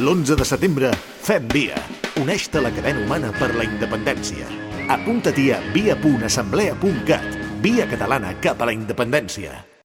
L'11 de setembre, fem via. Uneix-te a la cadena humana per la independència. Apunta-t'hi a via.assemblea.cat. Via catalana cap a la independència.